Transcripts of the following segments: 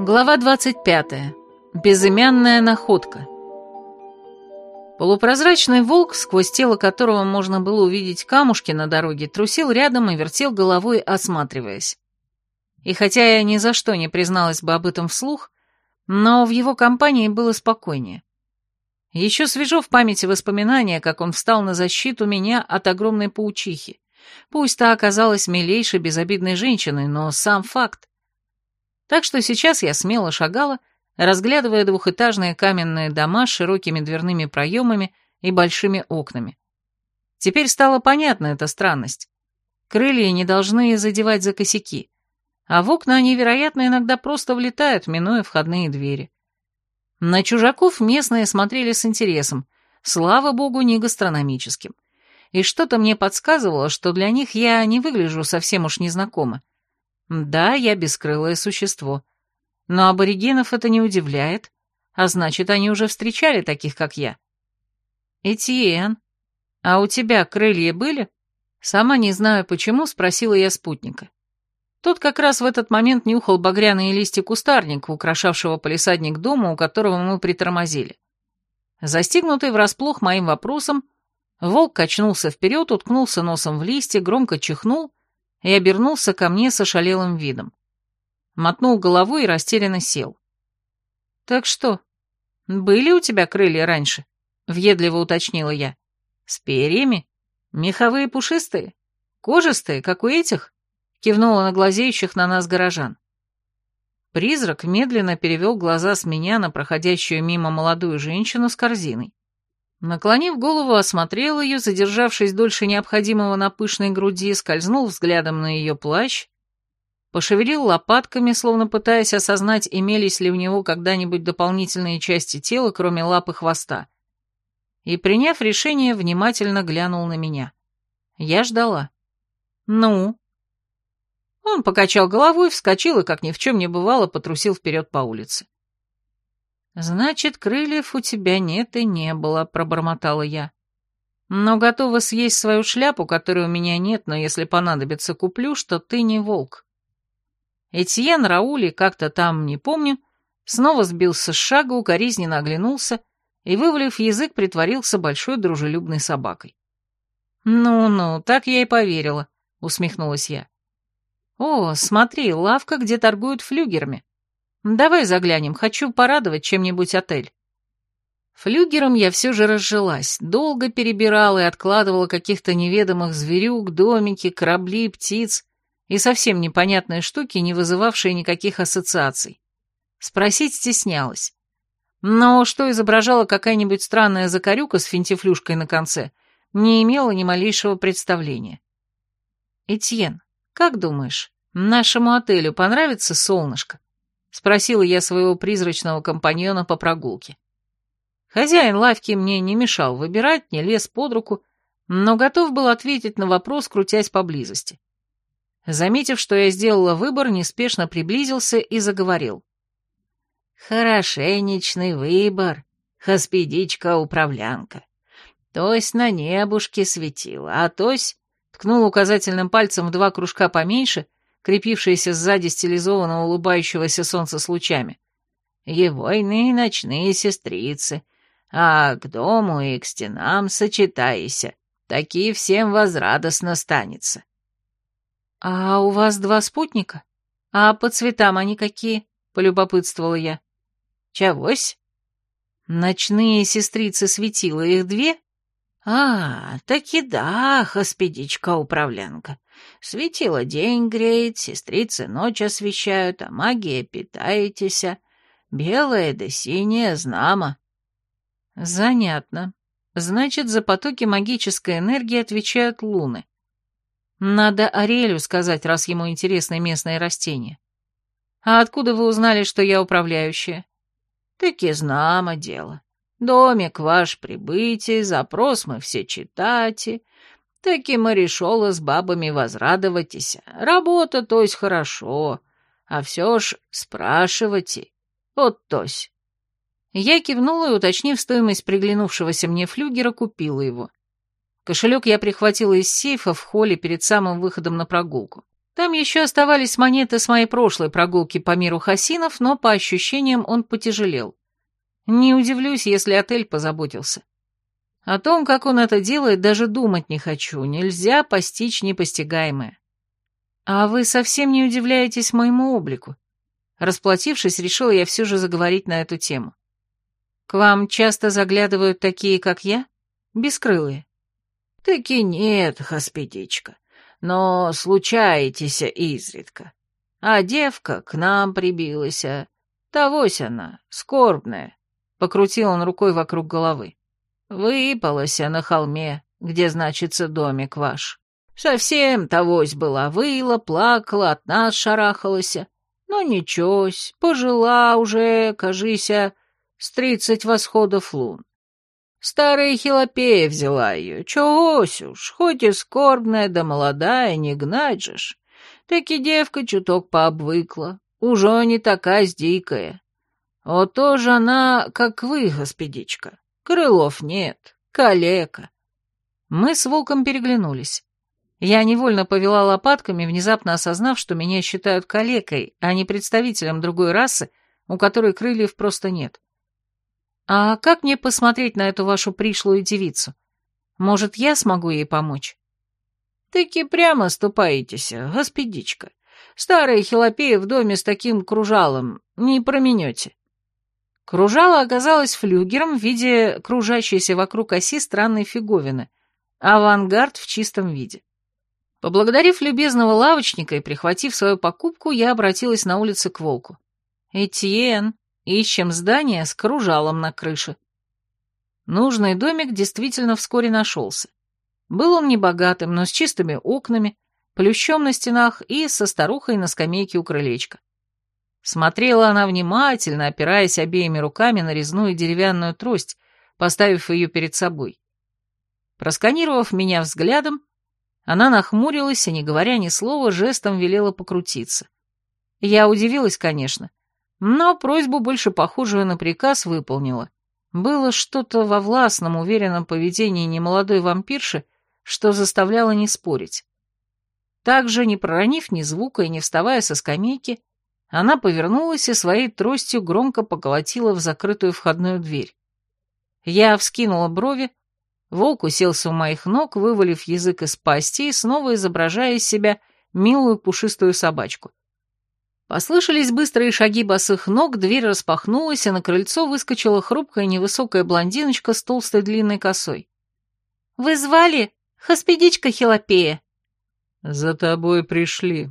Глава 25. Безымянная находка. Полупрозрачный волк, сквозь тело которого можно было увидеть камушки на дороге, трусил рядом и вертел головой, осматриваясь. И хотя я ни за что не призналась бы об этом вслух, но в его компании было спокойнее. Еще свежо в памяти воспоминания, как он встал на защиту меня от огромной паучихи. Пусть та оказалась милейшей, безобидной женщиной, но сам факт. Так что сейчас я смело шагала, разглядывая двухэтажные каменные дома с широкими дверными проемами и большими окнами. Теперь стала понятна эта странность. Крылья не должны задевать за косяки, а в окна они, вероятно, иногда просто влетают, минуя входные двери. На чужаков местные смотрели с интересом, слава богу, не гастрономическим. И что-то мне подсказывало, что для них я не выгляжу совсем уж незнакомо. Да, я бескрылое существо. Но аборигенов это не удивляет, а значит, они уже встречали таких, как я. Этьен, а у тебя крылья были? Сама не знаю почему, спросила я спутника. Тот как раз в этот момент нюхал багряные листья кустарника, украшавшего полисадник дома, у которого мы притормозили. Застигнутый врасплох моим вопросом, волк качнулся вперед, уткнулся носом в листья, громко чихнул и обернулся ко мне с ошалелым видом. Мотнул головой и растерянно сел. «Так что, были у тебя крылья раньше?» — въедливо уточнила я. «С перьями? Меховые пушистые? Кожистые, как у этих?» — кивнула на глазеющих на нас горожан. Призрак медленно перевел глаза с меня на проходящую мимо молодую женщину с корзиной. Наклонив голову, осмотрел ее, задержавшись дольше необходимого на пышной груди, скользнул взглядом на ее плащ, пошевелил лопатками, словно пытаясь осознать, имелись ли у него когда-нибудь дополнительные части тела, кроме лап и хвоста, и, приняв решение, внимательно глянул на меня. Я ждала. «Ну?» Он покачал головой, вскочил и, как ни в чем не бывало, потрусил вперед по улице. «Значит, крыльев у тебя нет и не было», — пробормотала я. «Но готова съесть свою шляпу, которой у меня нет, но если понадобится, куплю, что ты не волк». Этьен Раули, как-то там, не помню, снова сбился с шага, укоризненно оглянулся и, вывалив язык, притворился большой дружелюбной собакой. «Ну-ну, так я и поверила», — усмехнулась я. «О, смотри, лавка, где торгуют флюгерами. Давай заглянем, хочу порадовать чем-нибудь отель. Флюгером я все же разжилась, долго перебирала и откладывала каких-то неведомых зверюк, домики, корабли, птиц и совсем непонятные штуки, не вызывавшие никаких ассоциаций. Спросить стеснялась. Но что изображала какая-нибудь странная закорюка с финтифлюшкой на конце, не имела ни малейшего представления. «Этьен, как думаешь, нашему отелю понравится солнышко?» — спросила я своего призрачного компаньона по прогулке. Хозяин лавки мне не мешал выбирать, не лез под руку, но готов был ответить на вопрос, крутясь поблизости. Заметив, что я сделала выбор, неспешно приблизился и заговорил. «Хорошенечный выбор, хоспедичка-управлянка. Тось на небушке светила, а тось...» Ткнул указательным пальцем в два кружка поменьше — крепившиеся сзади стилизованного улыбающегося солнца с лучами. Его иные ночные сестрицы, а к дому и к стенам сочетайся, такие всем возрадостно станется. — А у вас два спутника? А по цветам они какие? — полюбопытствовала я. — Чавось? Ночные сестрицы светила их две? — А, таки да, хоспедичка-управлянка. Светило день греет, сестрицы ночь освещают, а магия питаетесь. Белое да синее знамо. Занятно. Значит, за потоки магической энергии отвечают луны. Надо Ариэлю сказать, раз ему интересны местные растения. А откуда вы узнали, что я управляющая? Таки знамо дело. Домик ваш прибытие, запрос мы все читати, Таки мы решила с бабами возрадоватися. Работа, то есть, хорошо, а все ж спрашивайте. Вот тось. Я кивнула и, уточнив стоимость приглянувшегося мне флюгера, купила его. Кошелек я прихватила из сейфа в холле перед самым выходом на прогулку. Там еще оставались монеты с моей прошлой прогулки по миру хасинов, но по ощущениям он потяжелел. Не удивлюсь, если отель позаботился. О том, как он это делает, даже думать не хочу. Нельзя постичь непостигаемое. А вы совсем не удивляетесь моему облику? Расплатившись, решила я все же заговорить на эту тему. К вам часто заглядывают такие, как я? Бескрылые. Таки нет, хоспедичка но случаетесь изредка. А девка к нам прибилась, тогось она, скорбная, — покрутил он рукой вокруг головы. Выпалась на холме, где значится домик ваш. Совсем тогось была, выла, плакала, от нас шарахалась, но ничегось, пожила уже, кажися, с тридцать восходов лун. Старая Хилопея взяла ее, чегось уж, хоть и скорбная да молодая, не гнать же ж. Таки девка чуток пообвыкла, уже не такая дикая. Вот тоже она, как вы, господичка. Крылов нет, калека. Мы с волком переглянулись. Я невольно повела лопатками, внезапно осознав, что меня считают калекой, а не представителем другой расы, у которой крыльев просто нет. «А как мне посмотреть на эту вашу пришлую девицу? Может, я смогу ей помочь?» «Таки прямо ступаетесь, господичка. Старая хилопея в доме с таким кружалом. Не променете». Кружало оказалось флюгером в виде кружащейся вокруг оси странной фиговины, авангард в чистом виде. Поблагодарив любезного лавочника и прихватив свою покупку, я обратилась на улице к волку. «Этьен, Ищем здание с кружалом на крыше. Нужный домик действительно вскоре нашелся. Был он небогатым, но с чистыми окнами, плющом на стенах и со старухой на скамейке у крылечка. Смотрела она внимательно, опираясь обеими руками на резную деревянную трость, поставив ее перед собой. Просканировав меня взглядом, она нахмурилась и, не говоря ни слова, жестом велела покрутиться. Я удивилась, конечно, но просьбу, больше похожую на приказ, выполнила. Было что-то во властном, уверенном поведении немолодой вампирши, что заставляло не спорить. Также, не проронив ни звука и не вставая со скамейки, она повернулась и своей тростью громко поколотила в закрытую входную дверь. Я вскинула брови, волк уселся у моих ног, вывалив язык из пасти и снова изображая из себя милую пушистую собачку. Послышались быстрые шаги босых ног, дверь распахнулась, и на крыльцо выскочила хрупкая невысокая блондиночка с толстой длинной косой. «Вы звали? Хоспедичка Хилопея?» «За тобой пришли».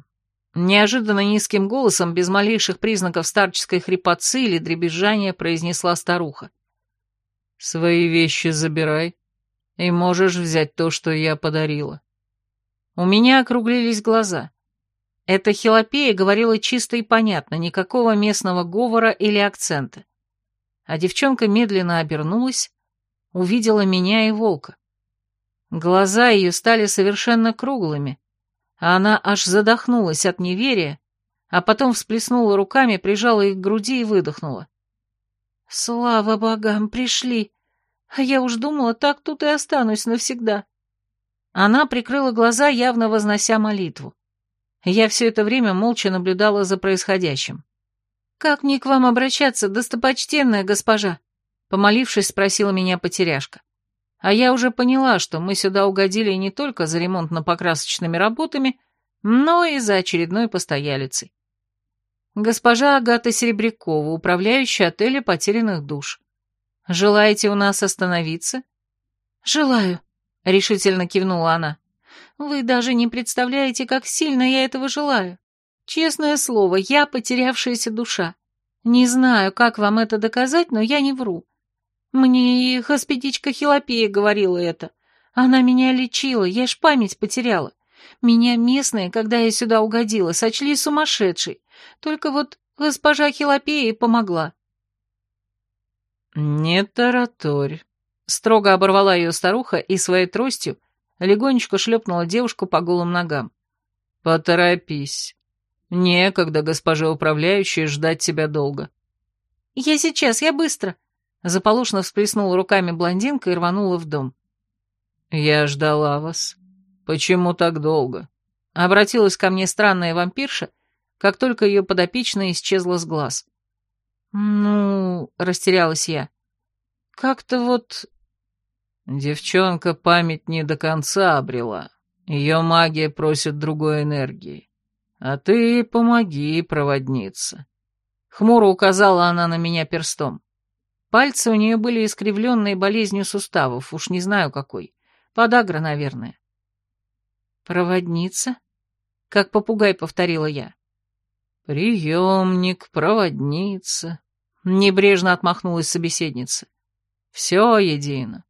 Неожиданно низким голосом, без малейших признаков старческой хрипотцы или дребезжания, произнесла старуха. «Свои вещи забирай, и можешь взять то, что я подарила». У меня округлились глаза. Эта хилопея говорила чисто и понятно, никакого местного говора или акцента. А девчонка медленно обернулась, увидела меня и волка. Глаза ее стали совершенно круглыми, она аж задохнулась от неверия, а потом всплеснула руками, прижала их к груди и выдохнула. «Слава богам, пришли! А я уж думала, так тут и останусь навсегда». Она прикрыла глаза, явно вознося молитву. Я все это время молча наблюдала за происходящим. «Как мне к вам обращаться, достопочтенная госпожа?» Помолившись, спросила меня потеряшка. А я уже поняла, что мы сюда угодили не только за ремонтно-покрасочными работами, но и за очередной постоялицей. Госпожа Агата Серебрякова, управляющая отеля потерянных душ. Желаете у нас остановиться? Желаю, решительно кивнула она. Вы даже не представляете, как сильно я этого желаю. Честное слово, я потерявшаяся душа. Не знаю, как вам это доказать, но я не вру. Мне и господичка Хилопея говорила это. Она меня лечила, я ж память потеряла. Меня местные, когда я сюда угодила, сочли сумасшедшей. Только вот госпожа Хилопея помогла. «Не тараторь», — строго оборвала ее старуха и своей тростью легонечко шлепнула девушку по голым ногам. «Поторопись. Некогда, госпоже управляющей, ждать тебя долго». «Я сейчас, я быстро», — заполошно всплеснула руками блондинка и рванула в дом. «Я ждала вас. Почему так долго? Обратилась ко мне странная вампирша, как только ее подопечная исчезла с глаз. «Ну...» — растерялась я. «Как-то вот...» Девчонка память не до конца обрела. Ее магия просит другой энергии. А ты помоги, проводница. Хмуро указала она на меня перстом. Пальцы у нее были искривленные болезнью суставов, уж не знаю какой. Подагра, наверное. «Проводница?» — как попугай повторила я. «Приемник, проводница», — небрежно отмахнулась собеседница. «Все едино.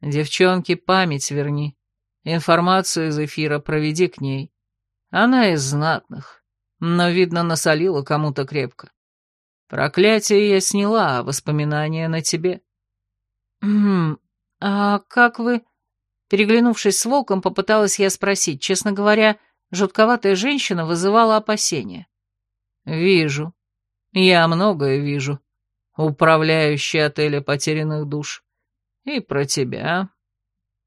Девчонке память верни. Информацию из эфира проведи к ней. Она из знатных, но, видно, насолила кому-то крепко. Проклятие я сняла, а воспоминания на тебе. «Хм, а как вы...» Переглянувшись с волком, попыталась я спросить. Честно говоря, жутковатая женщина вызывала опасения. «Вижу. Я многое вижу. Управляющий отеля потерянных душ. И про тебя.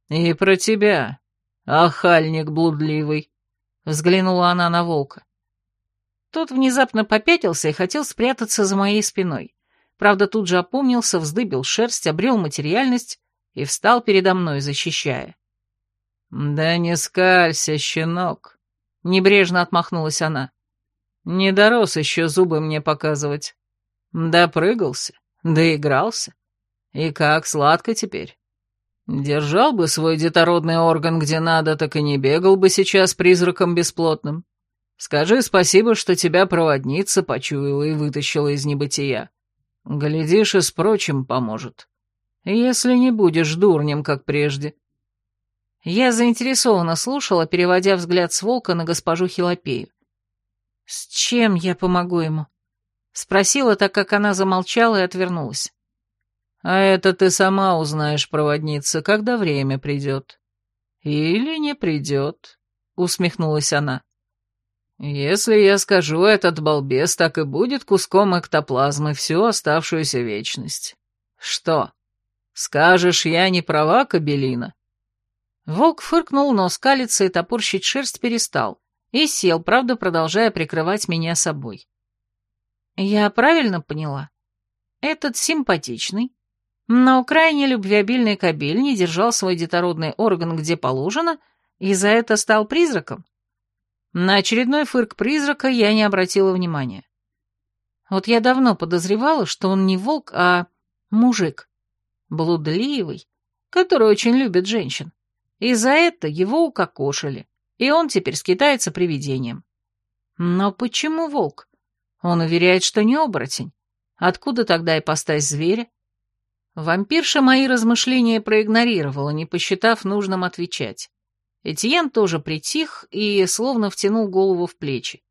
И про тебя, охальник блудливый», — взглянула она на волка. Тот внезапно попятился и хотел спрятаться за моей спиной. Правда, тут же опомнился, вздыбил шерсть, обрел материальность и встал передо мной, защищая. «Да не скалься, щенок!» — небрежно отмахнулась она. «Не дорос еще зубы мне показывать. Допрыгался, доигрался. И как сладко теперь. Держал бы свой детородный орган где надо, так и не бегал бы сейчас призраком бесплотным. Скажи спасибо, что тебя проводница почуяла и вытащила из небытия. Глядишь, и с прочим поможет. Если не будешь дурнем, как прежде». Я заинтересованно слушала, переводя взгляд с волка на госпожу Хилопею. «С чем я помогу ему?» Спросила, так как она замолчала и отвернулась. «А это ты сама узнаешь, проводница, когда время придет». «Или не придет», — усмехнулась она. «Если я скажу, этот балбес так и будет куском эктоплазмы всю оставшуюся вечность. Что, скажешь, я не права, Кабелина?» Волк фыркнул, но скалиться и топорщить шерсть перестал, и сел, правда, продолжая прикрывать меня собой. Я правильно поняла? Этот симпатичный, но крайне любвеобильный кобель не держал свой детородный орган где положено, и за это стал призраком? На очередной фырк призрака я не обратила внимания. Вот я давно подозревала, что он не волк, а мужик. Блудливый, который очень любит женщин. И за это его укокошили, и он теперь скитается привидением. Но почему волк? Он уверяет, что не оборотень. Откуда тогда ипостась зверя? Вампирша мои размышления проигнорировала, не посчитав нужным отвечать. Этьен тоже притих и словно втянул голову в плечи.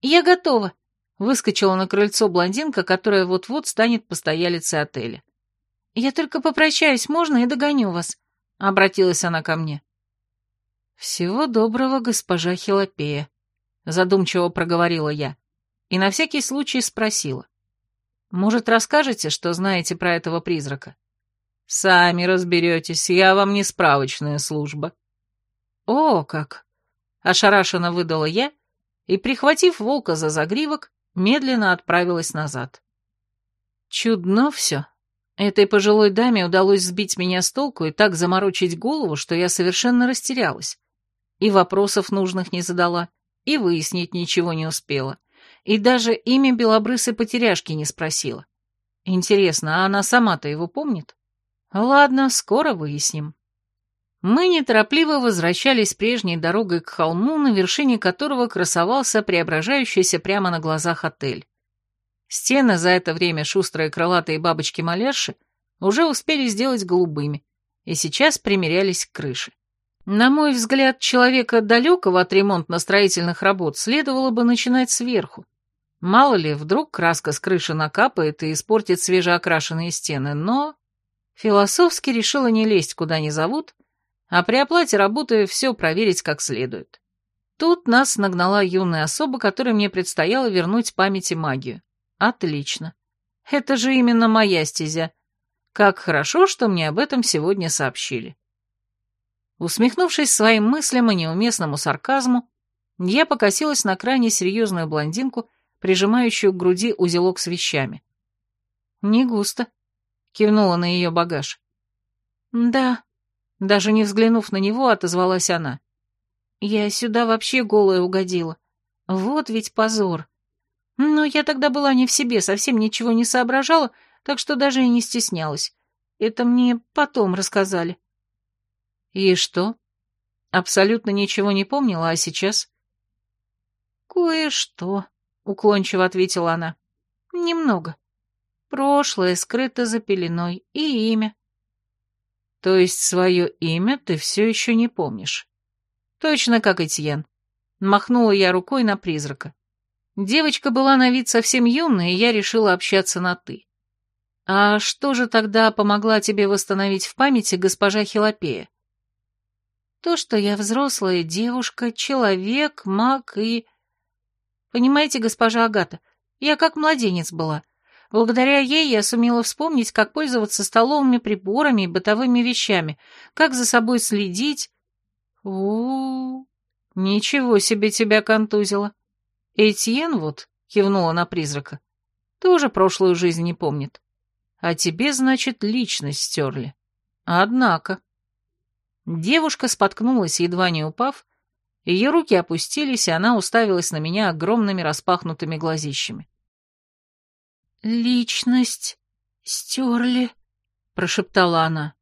«Я готова», — выскочила на крыльцо блондинка, которая вот-вот станет постоялицей отеля. «Я только попрощаюсь, можно, и догоню вас», — обратилась она ко мне. «Всего доброго, госпожа Хилопея», — задумчиво проговорила я, и на всякий случай спросила. «Может, расскажете, что знаете про этого призрака?» «Сами разберетесь, я вам не справочная служба», «О, как!» — ошарашенно выдала я и, прихватив волка за загривок, медленно отправилась назад. Чудно все. Этой пожилой даме удалось сбить меня с толку и так заморочить голову, что я совершенно растерялась. И вопросов нужных не задала, и выяснить ничего не успела, и даже имя белобрысой потеряшки не спросила. Интересно, а она сама-то его помнит? Ладно, скоро выясним. Мы неторопливо возвращались прежней дорогой к холму, на вершине которого красовался преображающийся прямо на глазах отель. Стены за это время шустрые крылатые бабочки-малярши уже успели сделать голубыми, и сейчас примерялись к крыше. На мой взгляд, человека далекого от ремонтно-строительных работ следовало бы начинать сверху. Мало ли, вдруг краска с крыши накапает и испортит свежеокрашенные стены, но... Философски решила не лезть куда ни зовут, а при оплате работы все проверить как следует. Тут нас нагнала юная особа, которой мне предстояло вернуть памяти магию. Отлично. Это же именно моя стезя. Как хорошо, что мне об этом сегодня сообщили. Усмехнувшись своим мыслям и неуместному сарказму, я покосилась на крайне серьезную блондинку, прижимающую к груди узелок с вещами. «Не густо», — кивнула на ее багаж. «Да», — даже не взглянув на него, отозвалась она. «Я сюда вообще голая угодила. Вот ведь позор. Но я тогда была не в себе, совсем ничего не соображала, так что даже и не стеснялась. Это мне потом рассказали». «И что?» Абсолютно ничего не помнила, а сейчас? «Кое-что», — уклончиво ответила она. «Немного. Прошлое скрыто за пеленой и имя». «То есть свое имя ты все еще не помнишь?» «Точно как Этьен». Махнула я рукой на призрака. Девочка была на вид совсем юная, и я решила общаться на «ты». «А что же тогда помогла тебе восстановить в памяти госпожа Хилопея?» «То, что я взрослая девушка, человек, маг и...» Понимаете, госпожа Агата, я как младенец была. Благодаря ей я сумела вспомнить, как пользоваться столовыми приборами и бытовыми вещами, как за собой следить. у у, -у ничего себе тебя контузило. Этьен вот, кивнула на призрака, тоже прошлую жизнь не помнит. А тебе, значит, личность стерли. Однако... Девушка споткнулась, едва не упав, ее руки опустились, и она уставилась на меня огромными распахнутыми глазищами. «Личность стерли», — прошептала она.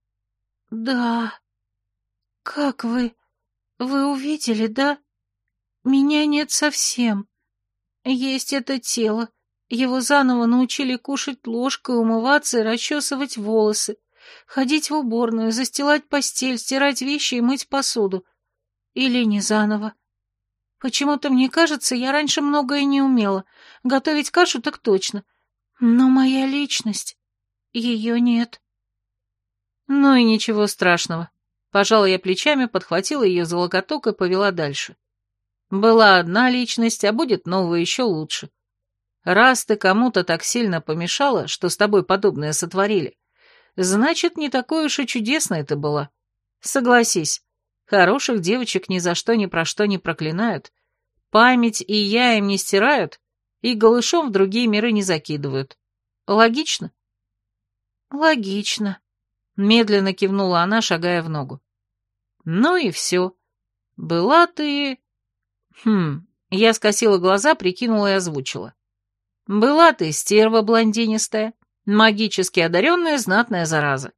«Да. Как вы? Вы увидели, да? Меня нет совсем. Есть это тело. Его заново научили кушать ложкой, умываться и расчесывать волосы, ходить в уборную, застилать постель, стирать вещи и мыть посуду. Или не заново. Почему-то мне кажется, я раньше многое не умела. Готовить кашу так точно. Но моя личность... Ее нет. Ну и ничего страшного. Пожала я плечами, подхватила ее за локоток и повела дальше. Была одна личность, а будет новая еще лучше. Раз ты кому-то так сильно помешала, что с тобой подобное сотворили, значит, не такой уж и чудесной ты была. Согласись, Хороших девочек ни за что ни про что не проклинают. Память и я им не стирают, и голышом в другие миры не закидывают. Логично? Логично. Медленно кивнула она, шагая в ногу. Ну и все. Была ты... Хм, я скосила глаза, прикинула и озвучила. Была ты стерва блондинистая, магически одаренная знатная зараза.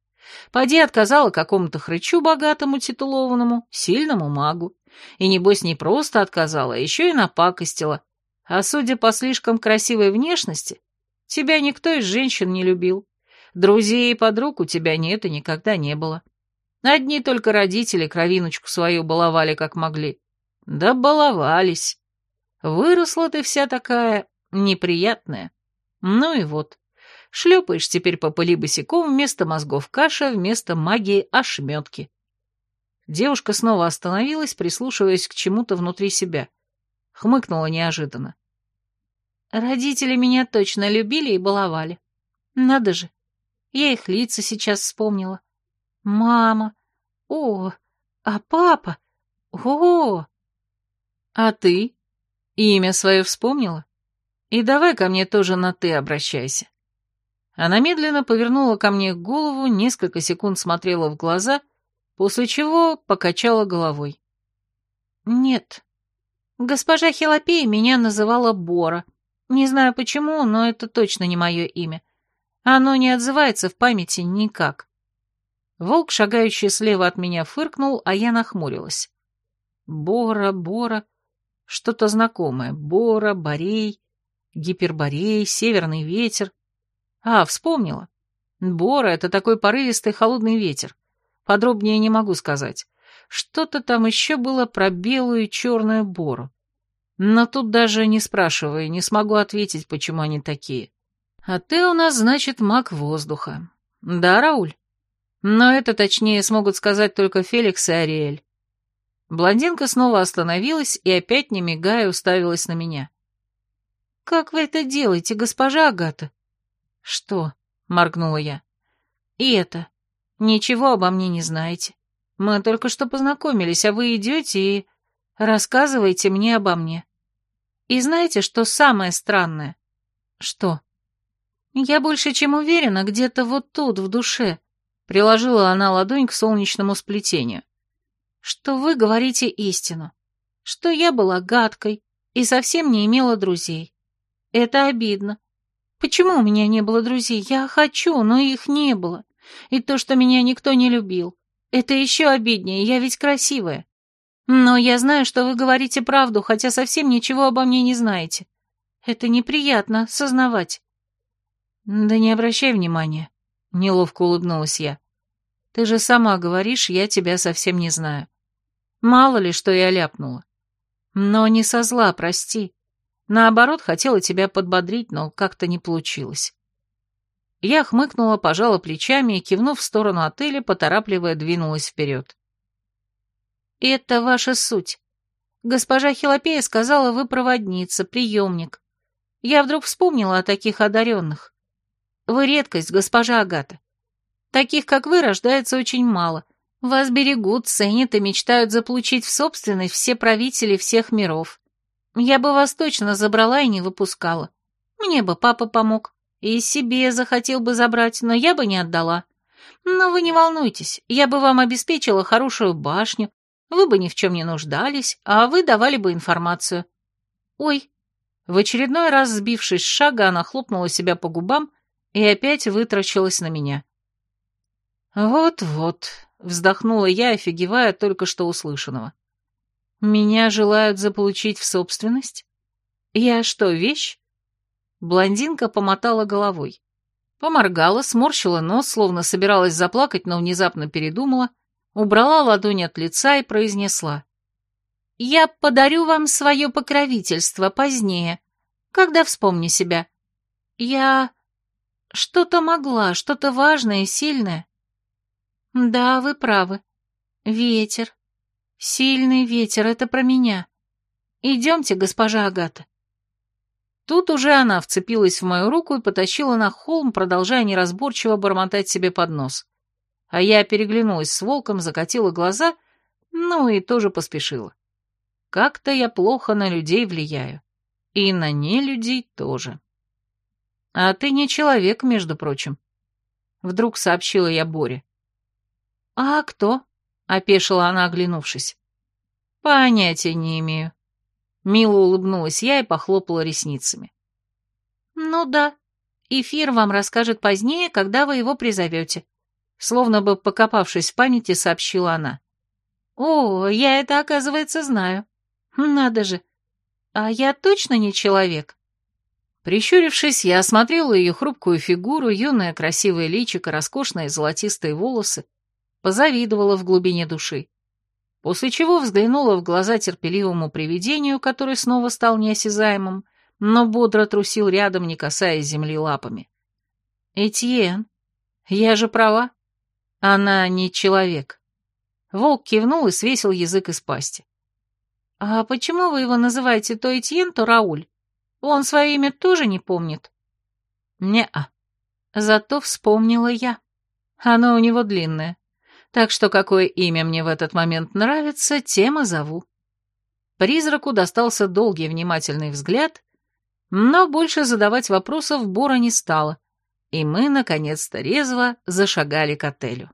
Поди отказала какому-то хрычу богатому титулованному, сильному магу. И, небось, не просто отказала, а еще и напакостила. А судя по слишком красивой внешности, тебя никто из женщин не любил. Друзей и подруг у тебя нет и никогда не было. Одни только родители кровиночку свою баловали как могли. Да баловались. Выросла ты вся такая неприятная. Ну и вот. Шлепаешь теперь по пыли босиком, вместо мозгов каша, вместо магии ошметки. Девушка снова остановилась, прислушиваясь к чему-то внутри себя. Хмыкнула неожиданно. Родители меня точно любили и баловали. Надо же, я их лица сейчас вспомнила. Мама. О, а папа. О. А ты? Имя свое вспомнила? И давай ко мне тоже на «ты» обращайся. Она медленно повернула ко мне голову, несколько секунд смотрела в глаза, после чего покачала головой. «Нет. Госпожа Хилопея меня называла Бора. Не знаю почему, но это точно не мое имя. Оно не отзывается в памяти никак». Волк, шагающий слева от меня, фыркнул, а я нахмурилась. «Бора, Бора...» Что-то знакомое. Бора, Борей, Гиперборей, Северный ветер. А, вспомнила. Бора — это такой порывистый холодный ветер. Подробнее не могу сказать. Что-то там еще было про белую и черную бору. Но тут даже не спрашивая, не смогу ответить, почему они такие. А ты у нас, значит, маг воздуха. Да, Рауль? Но это точнее смогут сказать только Феликс и Ариэль. Блондинка снова остановилась и опять, не мигая, уставилась на меня. «Как вы это делаете, госпожа Агата?» «Что?» — моргнула я. «И это. Ничего обо мне не знаете. Мы только что познакомились, а вы идете и рассказываете мне обо мне. И знаете, что самое странное? Что? Я больше чем уверена, где-то вот тут, в душе, приложила она ладонь к солнечному сплетению, что вы говорите истину, что я была гадкой и совсем не имела друзей. Это обидно. Почему у меня не было друзей? Я хочу, но их не было. И то, что меня никто не любил. Это еще обиднее, я ведь красивая. Но я знаю, что вы говорите правду, хотя совсем ничего обо мне не знаете. Это неприятно, сознавать. Да не обращай внимания, неловко улыбнулась я. Ты же сама говоришь, я тебя совсем не знаю. Мало ли, что я ляпнула. Но не со зла, прости. Наоборот, хотела тебя подбодрить, но как-то не получилось. Я хмыкнула, пожала плечами и, кивнув в сторону отеля, поторапливая, двинулась вперед. «Это ваша суть. Госпожа Хилопея сказала, вы проводница, приемник. Я вдруг вспомнила о таких одаренных. Вы редкость, госпожа Агата. Таких, как вы, рождается очень мало. Вас берегут, ценят и мечтают заполучить в собственность все правители всех миров. Я бы вас точно забрала и не выпускала. Мне бы папа помог. И себе захотел бы забрать, но я бы не отдала. Но вы не волнуйтесь, я бы вам обеспечила хорошую башню, вы бы ни в чем не нуждались, а вы давали бы информацию. Ой. В очередной раз, сбившись с шага, она хлопнула себя по губам и опять вытрачилась на меня. «Вот-вот», — вздохнула я, офигевая только что услышанного. Меня желают заполучить в собственность? Я что, вещь? Блондинка помотала головой. Поморгала, сморщила нос, словно собиралась заплакать, но внезапно передумала, убрала ладонь от лица и произнесла. «Я подарю вам свое покровительство позднее, когда вспомню себя. Я что-то могла, что-то важное сильное». «Да, вы правы. Ветер. Сильный ветер, это про меня. Идемте, госпожа Агата. Тут уже она вцепилась в мою руку и потащила на холм, продолжая неразборчиво бормотать себе под нос. А я переглянулась с волком, закатила глаза, ну и тоже поспешила. Как-то я плохо на людей влияю. И на нелюдей тоже. А ты не человек, между прочим. Вдруг сообщила я Боре. А кто? опешила она, оглянувшись. Понятия не имею. Мило улыбнулась я и похлопала ресницами. Ну да, эфир вам расскажет позднее, когда вы его призовете. Словно бы покопавшись в памяти, сообщила она. О, я это, оказывается, знаю. Надо же. А я точно не человек? Прищурившись, я осмотрела ее хрупкую фигуру, юное красивое личико, роскошные золотистые волосы, позавидовала в глубине души. После чего взглянула в глаза терпеливому привидению, который снова стал неосязаемым, но бодро трусил рядом, не касаясь земли лапами. «Этьен, я же права. Она не человек». Волк кивнул и свесил язык из пасти. «А почему вы его называете то Этьен, то Рауль? Он свое имя тоже не помнит?» «Не-а. Зато вспомнила я. Оно у него длинное так что какое имя мне в этот момент нравится, тем и зову. Призраку достался долгий внимательный взгляд, но больше задавать вопросов Бора не стало, и мы, наконец-то, резво зашагали к отелю.